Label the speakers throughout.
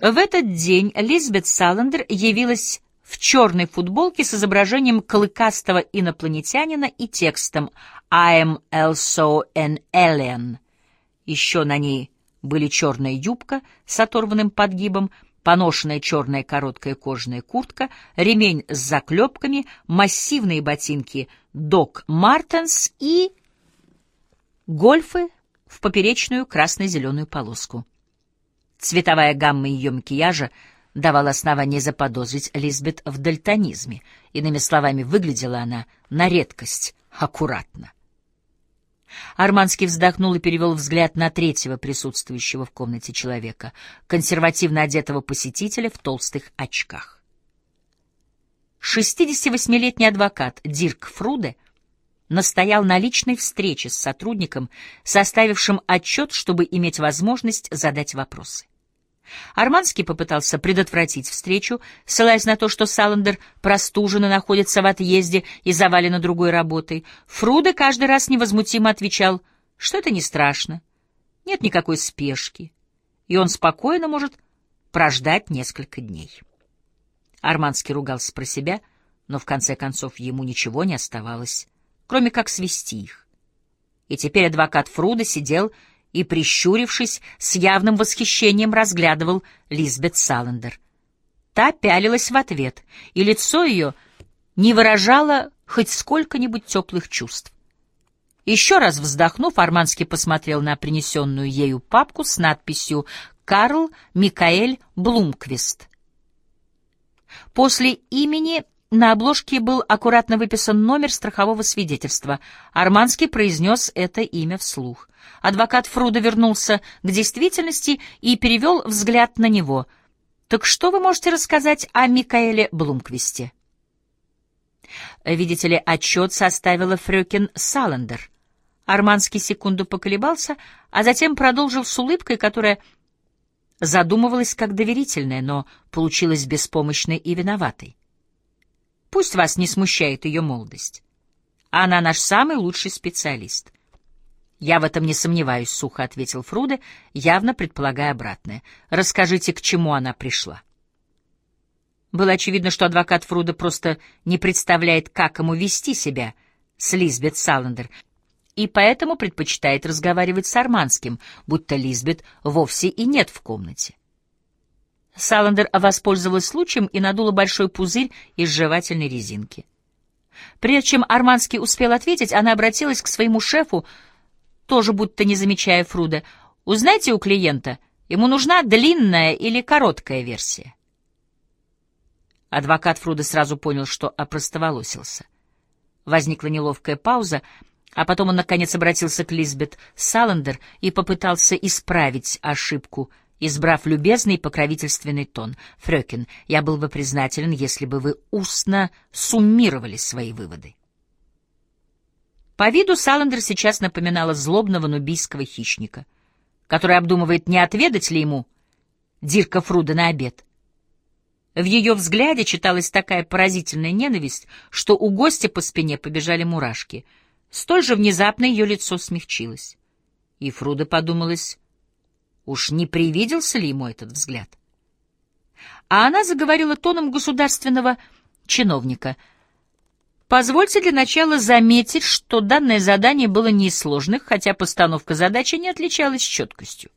Speaker 1: В этот день Лизбет Саландер явилась в черной футболке с изображением клыкастого инопланетянина и текстом «I am also an alien». Еще на ней были черная юбка с оторванным подгибом, поношенная черная короткая кожаная куртка, ремень с заклепками, массивные ботинки «Док Мартенс» и гольфы в поперечную красно-зеленую полоску. Цветовая гамма ее макияжа давала основание заподозрить Лизбет в дальтонизме. Иными словами, выглядела она на редкость аккуратно. Арманский вздохнул и перевел взгляд на третьего присутствующего в комнате человека, консервативно одетого посетителя в толстых очках. 68-летний адвокат Дирк Фруде настоял на личной встрече с сотрудником, составившим отчет, чтобы иметь возможность задать вопросы. Арманский попытался предотвратить встречу, ссылаясь на то, что Саландер простужен и находится в отъезде и завалена другой работой. Фруда каждый раз невозмутимо отвечал, что это не страшно, нет никакой спешки, и он спокойно может прождать несколько дней. Арманский ругался про себя, но в конце концов ему ничего не оставалось, кроме как свести их. И теперь адвокат Фруда сидел и, прищурившись, с явным восхищением разглядывал Лизбет Саландер. Та пялилась в ответ, и лицо ее не выражало хоть сколько-нибудь теплых чувств. Еще раз вздохнув, Арманский посмотрел на принесенную ею папку с надписью «Карл Микаэль Блумквист». После имени на обложке был аккуратно выписан номер страхового свидетельства. Арманский произнес это имя вслух. Адвокат Фруда вернулся к действительности и перевел взгляд на него. «Так что вы можете рассказать о Микаэле Блумквисте?» Видите ли, отчет составила Фрёкин Саландер. Арманский секунду поколебался, а затем продолжил с улыбкой, которая задумывалась как доверительная, но получилась беспомощной и виноватой. Пусть вас не смущает ее молодость. Она наш самый лучший специалист. Я в этом не сомневаюсь, сухо ответил Фруде, явно предполагая обратное. Расскажите, к чему она пришла. Было очевидно, что адвокат Фруда просто не представляет, как ему вести себя с Лизбет Саландер, и поэтому предпочитает разговаривать с Арманским, будто Лизбет вовсе и нет в комнате. Саландер воспользовалась случаем и надула большой пузырь из жевательной резинки. Прежде чем Арманский успел ответить, она обратилась к своему шефу, тоже будто не замечая Фруда. «Узнайте у клиента, ему нужна длинная или короткая версия». Адвокат Фруда сразу понял, что опростоволосился. Возникла неловкая пауза, а потом он, наконец, обратился к Лизбет Саландер и попытался исправить ошибку — избрав любезный покровительственный тон. «Фрёкин, я был бы признателен, если бы вы устно суммировали свои выводы». По виду Саландер сейчас напоминала злобного нубийского хищника, который обдумывает, не отведать ли ему Дирка Фруда на обед. В ее взгляде читалась такая поразительная ненависть, что у гостя по спине побежали мурашки. Столь же внезапно ее лицо смягчилось. И Фруда подумалась, Уж не привиделся ли ему этот взгляд? А она заговорила тоном государственного чиновника. Позвольте для начала заметить, что данное задание было не из сложных, хотя постановка задачи не отличалась четкостью.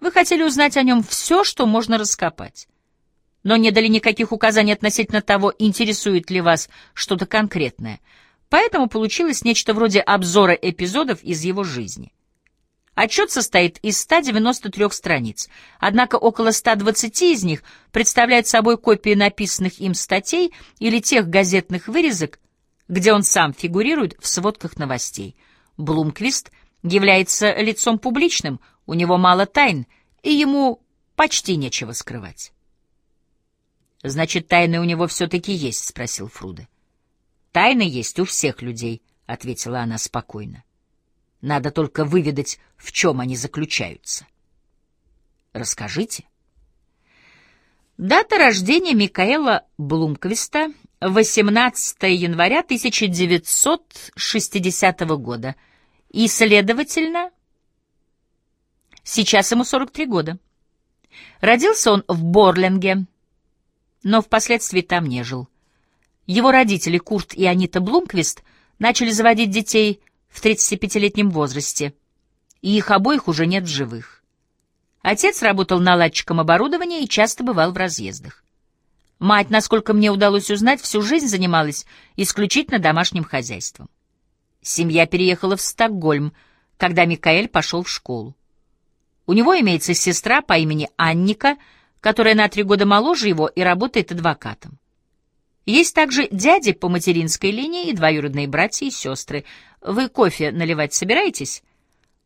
Speaker 1: Вы хотели узнать о нем все, что можно раскопать, но не дали никаких указаний относительно того, интересует ли вас что-то конкретное. Поэтому получилось нечто вроде обзора эпизодов из его жизни. Отчет состоит из 193 страниц, однако около 120 из них представляют собой копии написанных им статей или тех газетных вырезок, где он сам фигурирует в сводках новостей. Блумквист является лицом публичным, у него мало тайн, и ему почти нечего скрывать. «Значит, тайны у него все-таки есть?» — спросил Фруда. «Тайны есть у всех людей», — ответила она спокойно. Надо только выведать, в чем они заключаются. Расскажите. Дата рождения Микаэла Блумквиста — 18 января 1960 года. И, следовательно, сейчас ему 43 года. Родился он в Борлинге, но впоследствии там не жил. Его родители, Курт и Анита Блумквист, начали заводить детей в 35-летнем возрасте, и их обоих уже нет в живых. Отец работал наладчиком оборудования и часто бывал в разъездах. Мать, насколько мне удалось узнать, всю жизнь занималась исключительно домашним хозяйством. Семья переехала в Стокгольм, когда Микаэль пошел в школу. У него имеется сестра по имени Анника, которая на три года моложе его и работает адвокатом. Есть также дяди по материнской линии и двоюродные братья и сестры. Вы кофе наливать собираетесь?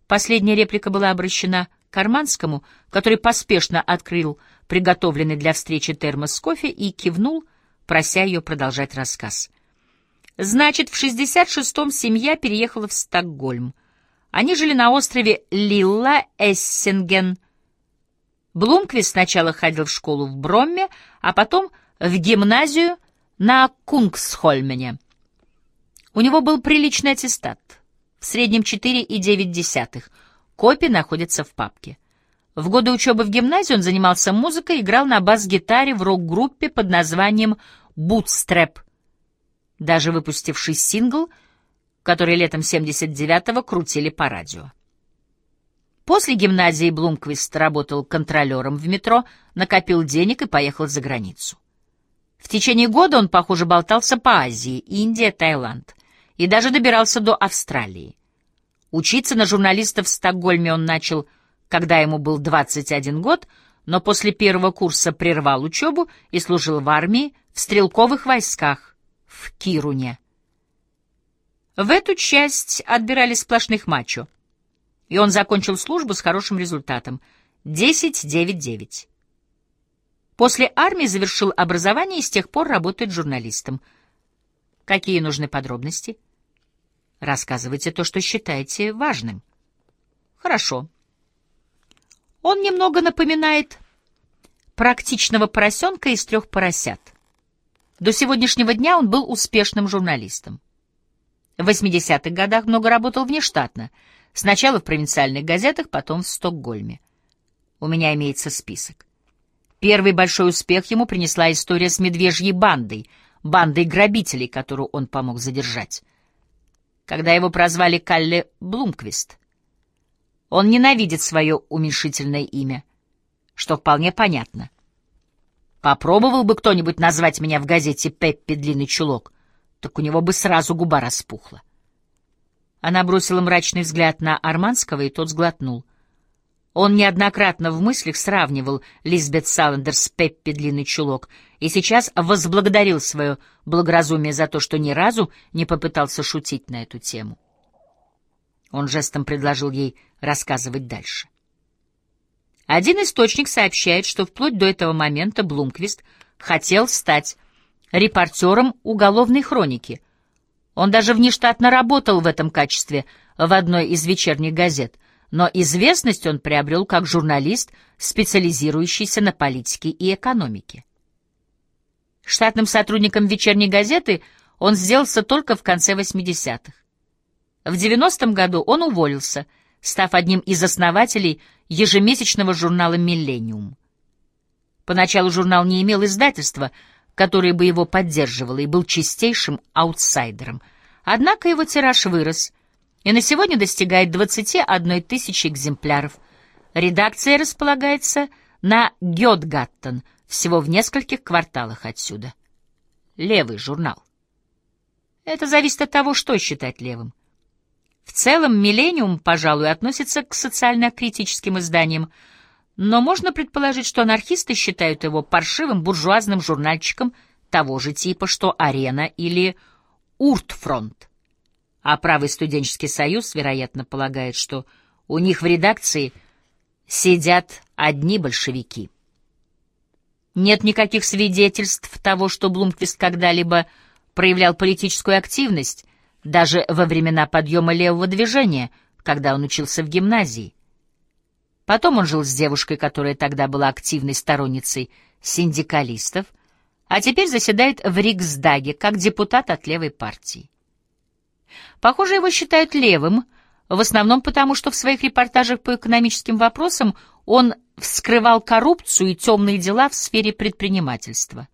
Speaker 1: Последняя реплика была обращена к Арманскому, который поспешно открыл приготовленный для встречи термос кофе и кивнул, прося ее продолжать рассказ. Значит, в 66-м семья переехала в Стокгольм. Они жили на острове Лилла Эссинген. Блумквист сначала ходил в школу в Бромме, а потом в гимназию на Кунгсхольмене. У него был приличный аттестат, в среднем 4,9. Копии находятся в папке. В годы учебы в гимназии он занимался музыкой, играл на бас-гитаре в рок-группе под названием «Бутстрэп», даже выпустивший сингл, который летом 79-го крутили по радио. После гимназии Блумквист работал контролером в метро, накопил денег и поехал за границу. В течение года он, похоже, болтался по Азии, Индия, Таиланд, и даже добирался до Австралии. Учиться на журналиста в Стокгольме он начал, когда ему был 21 год, но после первого курса прервал учебу и служил в армии в стрелковых войсках в Кируне. В эту часть отбирали сплошных мачо, и он закончил службу с хорошим результатом — 10-9-9. После армии завершил образование и с тех пор работает журналистом. Какие нужны подробности? Рассказывайте то, что считаете важным. Хорошо. Он немного напоминает практичного поросенка из трех поросят. До сегодняшнего дня он был успешным журналистом. В 80-х годах много работал внештатно, сначала в провинциальных газетах, потом в Стокгольме. У меня имеется список. Первый большой успех ему принесла история с медвежьей бандой, бандой грабителей, которую он помог задержать. Когда его прозвали Калле Блумквист. Он ненавидит свое уменьшительное имя, что вполне понятно. Попробовал бы кто-нибудь назвать меня в газете «Пеппи Длинный Чулок», так у него бы сразу губа распухла. Она бросила мрачный взгляд на Арманского, и тот сглотнул. Он неоднократно в мыслях сравнивал Лизбет Саландер с Пеппи Длинный Чулок и сейчас возблагодарил свое благоразумие за то, что ни разу не попытался шутить на эту тему. Он жестом предложил ей рассказывать дальше. Один источник сообщает, что вплоть до этого момента Блумквист хотел стать репортером уголовной хроники. Он даже внештатно работал в этом качестве в одной из вечерних газет — но известность он приобрел как журналист, специализирующийся на политике и экономике. Штатным сотрудником «Вечерней газеты» он сделался только в конце 80-х. В 90-м году он уволился, став одним из основателей ежемесячного журнала «Миллениум». Поначалу журнал не имел издательства, которое бы его поддерживало, и был чистейшим аутсайдером. Однако его тираж вырос — и на сегодня достигает 21 тысячи экземпляров. Редакция располагается на Гетгаттен, всего в нескольких кварталах отсюда. Левый журнал. Это зависит от того, что считать левым. В целом, «Миллениум», пожалуй, относится к социально-критическим изданиям, но можно предположить, что анархисты считают его паршивым буржуазным журнальчиком того же типа, что «Арена» или «Уртфронт». А правый студенческий союз, вероятно, полагает, что у них в редакции сидят одни большевики. Нет никаких свидетельств того, что Блумквист когда-либо проявлял политическую активность, даже во времена подъема левого движения, когда он учился в гимназии. Потом он жил с девушкой, которая тогда была активной сторонницей синдикалистов, а теперь заседает в Риксдаге как депутат от левой партии. Похоже, его считают левым, в основном потому, что в своих репортажах по экономическим вопросам Он вскрывал коррупцию и темные дела в сфере предпринимательства.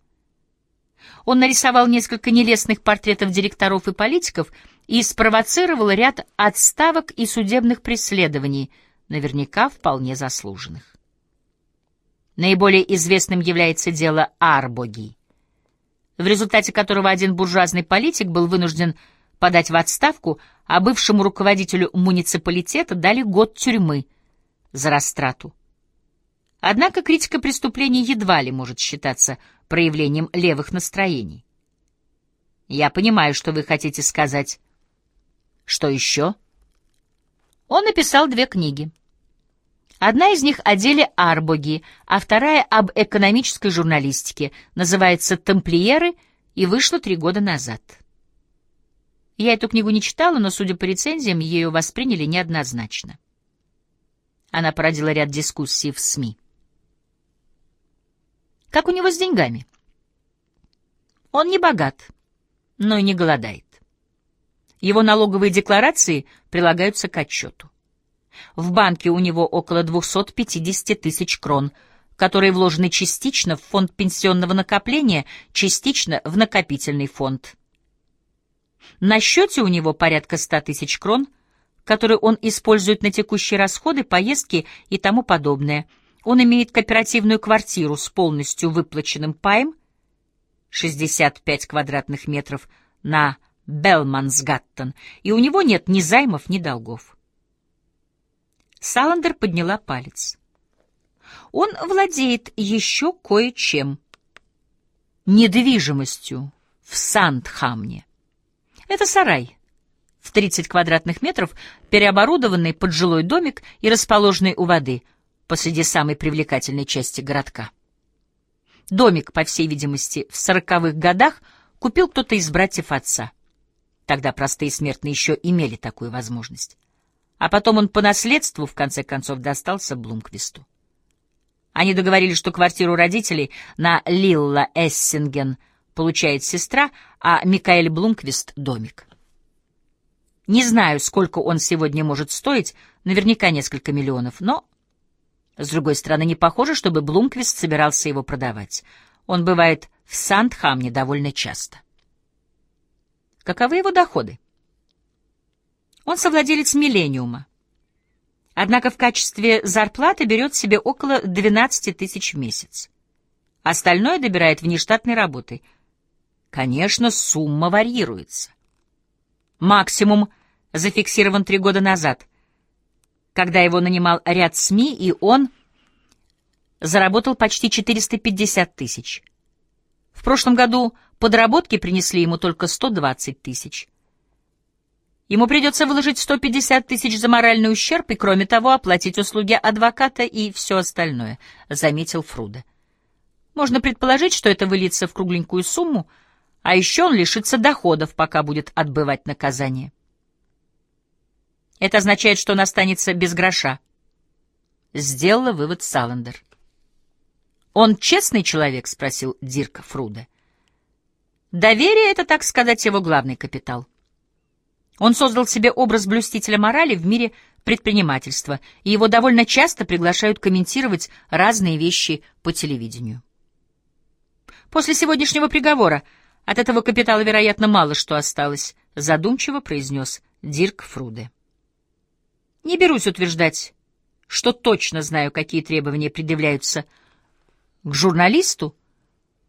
Speaker 1: Он нарисовал несколько нелестных портретов директоров и политиков и спровоцировал ряд отставок и судебных преследований, наверняка вполне заслуженных. Наиболее известным является дело Арбоги, в результате которого один буржуазный политик был вынужден подать в отставку, а бывшему руководителю муниципалитета дали год тюрьмы за растрату. Однако критика преступлений едва ли может считаться проявлением левых настроений. Я понимаю, что вы хотите сказать. Что еще? Он написал две книги. Одна из них о деле Арбоги, а вторая об экономической журналистике, называется «Тамплиеры» и вышла три года назад. Я эту книгу не читала, но, судя по рецензиям, ее восприняли неоднозначно. Она породила ряд дискуссий в СМИ. Как у него с деньгами? Он не богат, но и не голодает. Его налоговые декларации прилагаются к отчету. В банке у него около 250 тысяч крон, которые вложены частично в фонд пенсионного накопления, частично в накопительный фонд. На счете у него порядка 100 тысяч крон, которые он использует на текущие расходы, поездки и тому подобное. Он имеет кооперативную квартиру с полностью выплаченным паем, 65 квадратных метров на Белмансгаттен, и у него нет ни займов, ни долгов. Саландер подняла палец. Он владеет еще кое-чем. Недвижимостью в Сандхамне. Это сарай в 30 квадратных метров, переоборудованный под жилой домик и расположенный у воды, посреди самой привлекательной части городка. Домик, по всей видимости, в сороковых годах купил кто-то из братьев отца. Тогда простые смертные еще имели такую возможность а потом он по наследству, в конце концов, достался Блумквисту. Они договорились, что квартиру родителей на Лилла Эссинген получает сестра, а Микаэль Блумквист — домик. Не знаю, сколько он сегодня может стоить, наверняка несколько миллионов, но, с другой стороны, не похоже, чтобы Блумквист собирался его продавать. Он бывает в Сандхамне довольно часто. Каковы его доходы? Он совладелец «Миллениума». Однако в качестве зарплаты берет себе около 12 тысяч в месяц. Остальное добирает внештатной работой. Конечно, сумма варьируется. Максимум зафиксирован три года назад, когда его нанимал ряд СМИ, и он заработал почти 450 тысяч. В прошлом году подработки принесли ему только 120 тысяч. Ему придется выложить 150 тысяч за моральный ущерб и, кроме того, оплатить услуги адвоката и все остальное, — заметил Фруда. Можно предположить, что это выльется в кругленькую сумму, а еще он лишится доходов, пока будет отбывать наказание. Это означает, что он останется без гроша. Сделала вывод Саландер. «Он честный человек?» — спросил Дирк Фруда. «Доверие — это, так сказать, его главный капитал». Он создал себе образ блюстителя морали в мире предпринимательства, и его довольно часто приглашают комментировать разные вещи по телевидению. После сегодняшнего приговора от этого капитала, вероятно, мало что осталось, задумчиво произнес Дирк Фруде. Не берусь утверждать, что точно знаю, какие требования предъявляются к журналисту,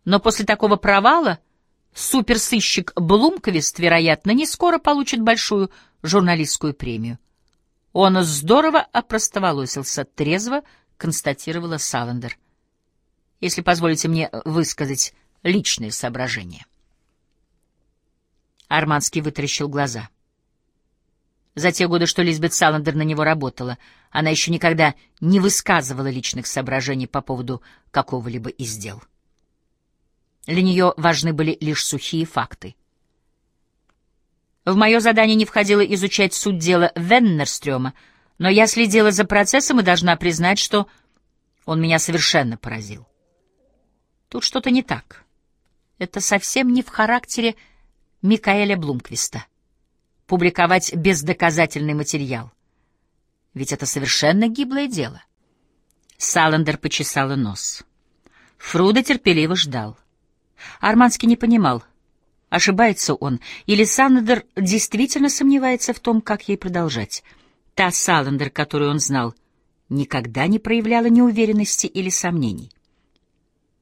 Speaker 1: но после такого провала суперсыщик Блумквист, вероятно, не скоро получит большую журналистскую премию. Он здорово опростоволосился, трезво констатировала Саландер. Если позволите мне высказать личные соображения. Арманский вытаращил глаза. За те годы, что Лизбет Саландер на него работала, она еще никогда не высказывала личных соображений по поводу какого-либо из дел. Для нее важны были лишь сухие факты. В мое задание не входило изучать суть дела Веннерстрёма, но я следила за процессом и должна признать, что он меня совершенно поразил. Тут что-то не так. Это совсем не в характере Микаэля Блумквиста. Публиковать бездоказательный материал. Ведь это совершенно гиблое дело. Саландер почесала нос. Фруда терпеливо ждал. Арманский не понимал, ошибается он, или Саландер действительно сомневается в том, как ей продолжать. Та Саландер, которую он знал, никогда не проявляла неуверенности или сомнений.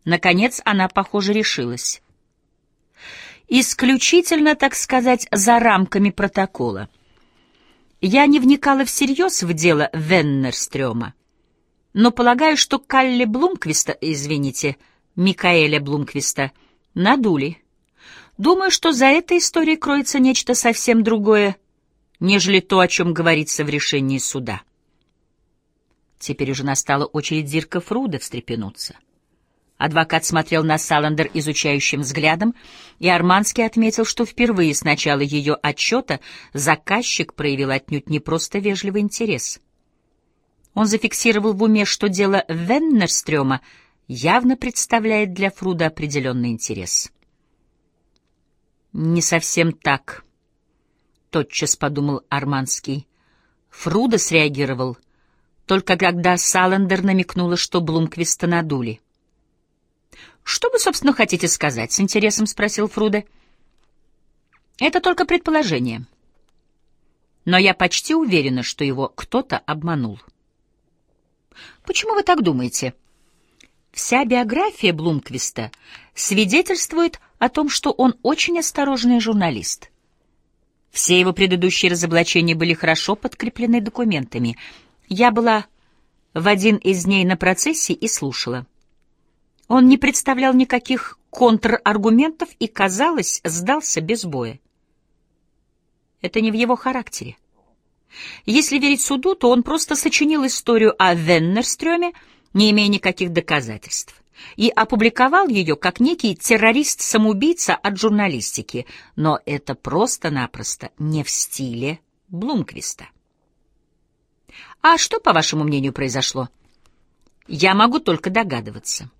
Speaker 1: Наконец она, похоже, решилась. Исключительно, так сказать, за рамками протокола. Я не вникала всерьез в дело Веннерстрёма но полагаю, что Калли Блумквиста, извините, Микаэля Блумквиста, надули. Думаю, что за этой историей кроется нечто совсем другое, нежели то, о чем говорится в решении суда. Теперь уже настала очередь Дирка Фруда встрепенуться. Адвокат смотрел на Саландер изучающим взглядом, и Арманский отметил, что впервые с начала ее отчета заказчик проявил отнюдь не просто вежливый интерес — он зафиксировал в уме, что дело Веннерстрёма явно представляет для Фруда определенный интерес. «Не совсем так», — тотчас подумал Арманский. Фруда среагировал только когда Саландер намекнула, что Блумквиста надули. «Что вы, собственно, хотите сказать?» — с интересом спросил Фруда. «Это только предположение. Но я почти уверена, что его кто-то обманул». Почему вы так думаете? Вся биография Блумквиста свидетельствует о том, что он очень осторожный журналист. Все его предыдущие разоблачения были хорошо подкреплены документами. Я была в один из дней на процессе и слушала. Он не представлял никаких контраргументов и, казалось, сдался без боя. Это не в его характере. Если верить суду, то он просто сочинил историю о Веннерстрёме, не имея никаких доказательств, и опубликовал ее как некий террорист-самоубийца от журналистики, но это просто-напросто не в стиле Блумквиста. А что, по вашему мнению, произошло? Я могу только догадываться.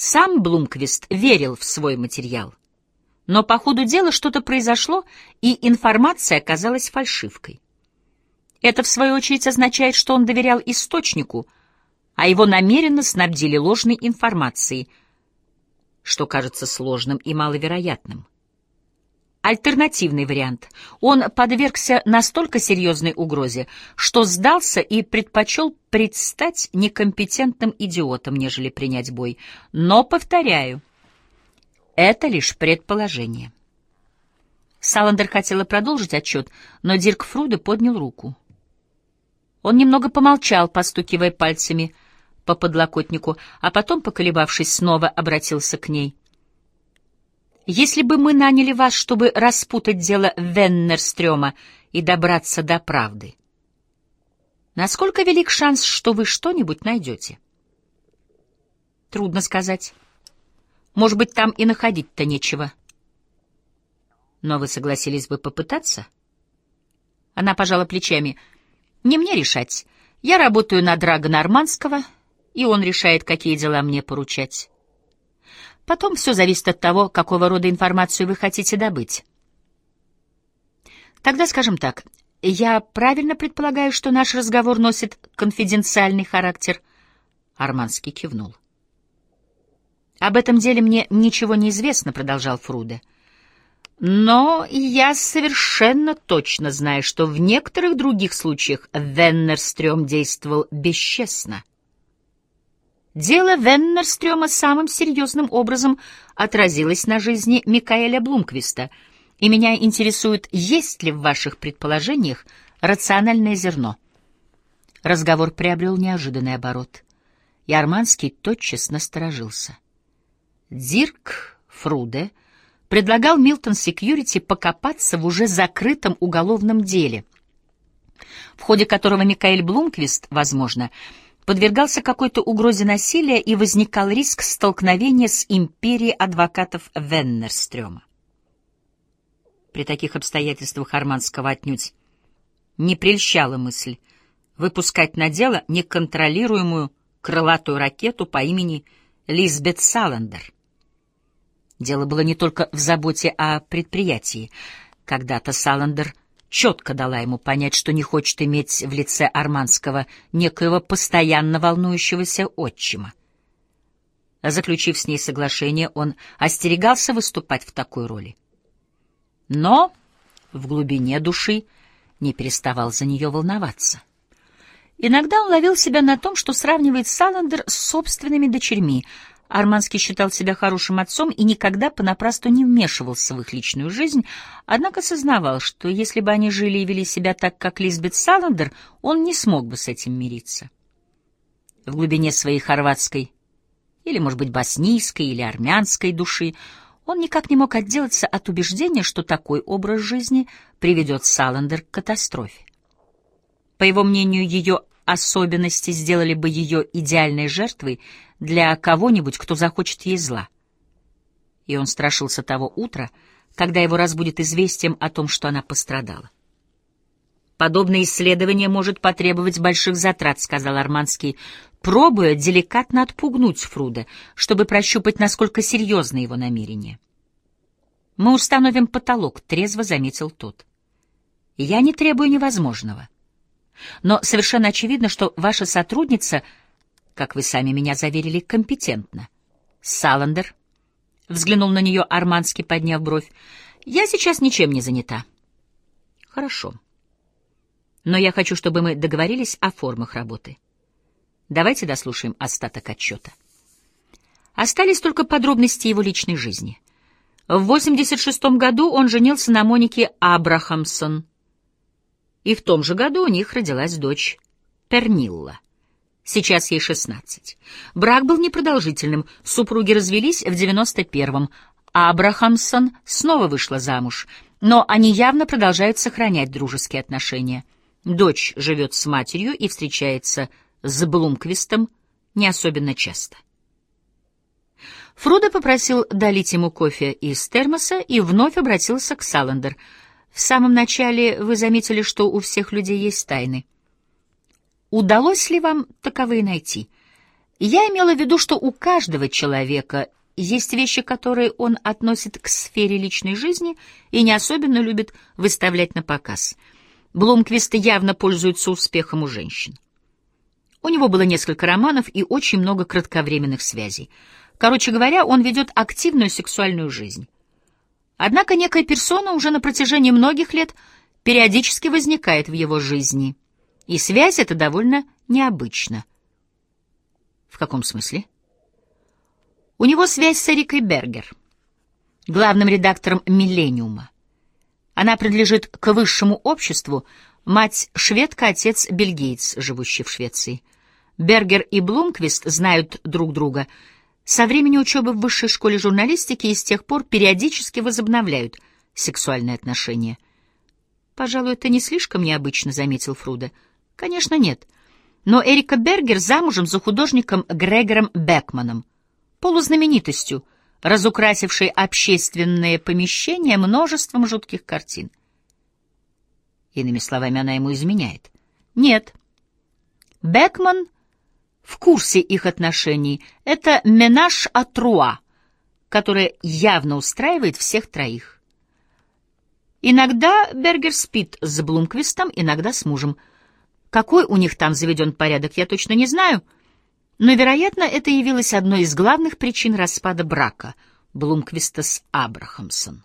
Speaker 1: Сам Блумквист верил в свой материал. Но по ходу дела что-то произошло, и информация оказалась фальшивкой. Это, в свою очередь, означает, что он доверял источнику, а его намеренно снабдили ложной информацией, что кажется сложным и маловероятным. Альтернативный вариант. Он подвергся настолько серьезной угрозе, что сдался и предпочел предстать некомпетентным идиотом, нежели принять бой. Но, повторяю, это лишь предположение. Саландер хотела продолжить отчет, но Дирк Фруде поднял руку. Он немного помолчал, постукивая пальцами по подлокотнику, а потом, поколебавшись, снова обратился к ней. «Если бы мы наняли вас, чтобы распутать дело Веннерстрёма и добраться до правды, насколько велик шанс, что вы что-нибудь найдете?» «Трудно сказать. Может быть, там и находить-то нечего». «Но вы согласились бы попытаться?» Она пожала плечами — не мне решать. Я работаю на Драга Нормандского, и он решает, какие дела мне поручать. Потом все зависит от того, какого рода информацию вы хотите добыть. Тогда скажем так, я правильно предполагаю, что наш разговор носит конфиденциальный характер? Арманский кивнул. Об этом деле мне ничего не известно, продолжал Фруде. Но я совершенно точно знаю, что в некоторых других случаях Веннерстрём действовал бесчестно. Дело Веннерстрёма самым серьезным образом отразилось на жизни Микаэля Блумквиста, и меня интересует, есть ли в ваших предположениях рациональное зерно. Разговор приобрел неожиданный оборот, и Арманский тотчас насторожился. Дирк Фруде — предлагал Милтон Секьюрити покопаться в уже закрытом уголовном деле, в ходе которого Микаэль Блумквист, возможно, подвергался какой-то угрозе насилия и возникал риск столкновения с империей адвокатов Веннерстрёма. При таких обстоятельствах Арманского отнюдь не прельщала мысль выпускать на дело неконтролируемую крылатую ракету по имени Лизбет Саландер — Дело было не только в заботе о предприятии. Когда-то Саландер четко дала ему понять, что не хочет иметь в лице Арманского некоего постоянно волнующегося отчима. Заключив с ней соглашение, он остерегался выступать в такой роли. Но в глубине души не переставал за нее волноваться. Иногда он ловил себя на том, что сравнивает Саландер с собственными дочерьми. Арманский считал себя хорошим отцом и никогда понапрасну не вмешивался в их личную жизнь, однако сознавал, что если бы они жили и вели себя так, как Лизбет Саландер, он не смог бы с этим мириться. В глубине своей хорватской, или, может быть, боснийской или армянской души он никак не мог отделаться от убеждения, что такой образ жизни приведет Саландер к катастрофе. По его мнению, ее особенности сделали бы ее идеальной жертвой для кого-нибудь, кто захочет ей зла. И он страшился того утра, когда его разбудит известием о том, что она пострадала. «Подобное исследование может потребовать больших затрат», — сказал Арманский, пробуя деликатно отпугнуть Фруда, чтобы прощупать, насколько серьезны его намерения. «Мы установим потолок», — трезво заметил тот. «Я не требую невозможного». Но совершенно очевидно, что ваша сотрудница, как вы сами меня заверили, компетентна. Саландер взглянул на нее армански, подняв бровь. Я сейчас ничем не занята. Хорошо. Но я хочу, чтобы мы договорились о формах работы. Давайте дослушаем остаток отчета. Остались только подробности его личной жизни. В 86 году он женился на Монике Абрахамсон, и в том же году у них родилась дочь Пернилла. Сейчас ей 16. Брак был непродолжительным, супруги развелись в 91-м, а Абрахамсон снова вышла замуж, но они явно продолжают сохранять дружеские отношения. Дочь живет с матерью и встречается с Блумквистом не особенно часто. Фруда попросил долить ему кофе из термоса и вновь обратился к Саландер — в самом начале вы заметили, что у всех людей есть тайны. Удалось ли вам таковые найти? Я имела в виду, что у каждого человека есть вещи, которые он относит к сфере личной жизни и не особенно любит выставлять на показ. Блумквист явно пользуется успехом у женщин. У него было несколько романов и очень много кратковременных связей. Короче говоря, он ведет активную сексуальную жизнь. Однако некая персона уже на протяжении многих лет периодически возникает в его жизни, и связь эта довольно необычна. В каком смысле? У него связь с Эрикой Бергер, главным редактором «Миллениума». Она принадлежит к высшему обществу, мать шведка, отец бельгиец, живущий в Швеции. Бергер и Блумквист знают друг друга — со времени учебы в высшей школе журналистики и с тех пор периодически возобновляют сексуальные отношения. «Пожалуй, это не слишком необычно», — заметил Фруда. «Конечно, нет. Но Эрика Бергер замужем за художником Грегором Бекманом, полузнаменитостью, разукрасившей общественные помещения множеством жутких картин. Иными словами, она ему изменяет. Нет. Бекман в курсе их отношений. Это менаж атруа, которое явно устраивает всех троих. Иногда Бергер спит с Блумквистом, иногда с мужем. Какой у них там заведен порядок, я точно не знаю, но, вероятно, это явилось одной из главных причин распада брака Блумквиста с Абрахамсон.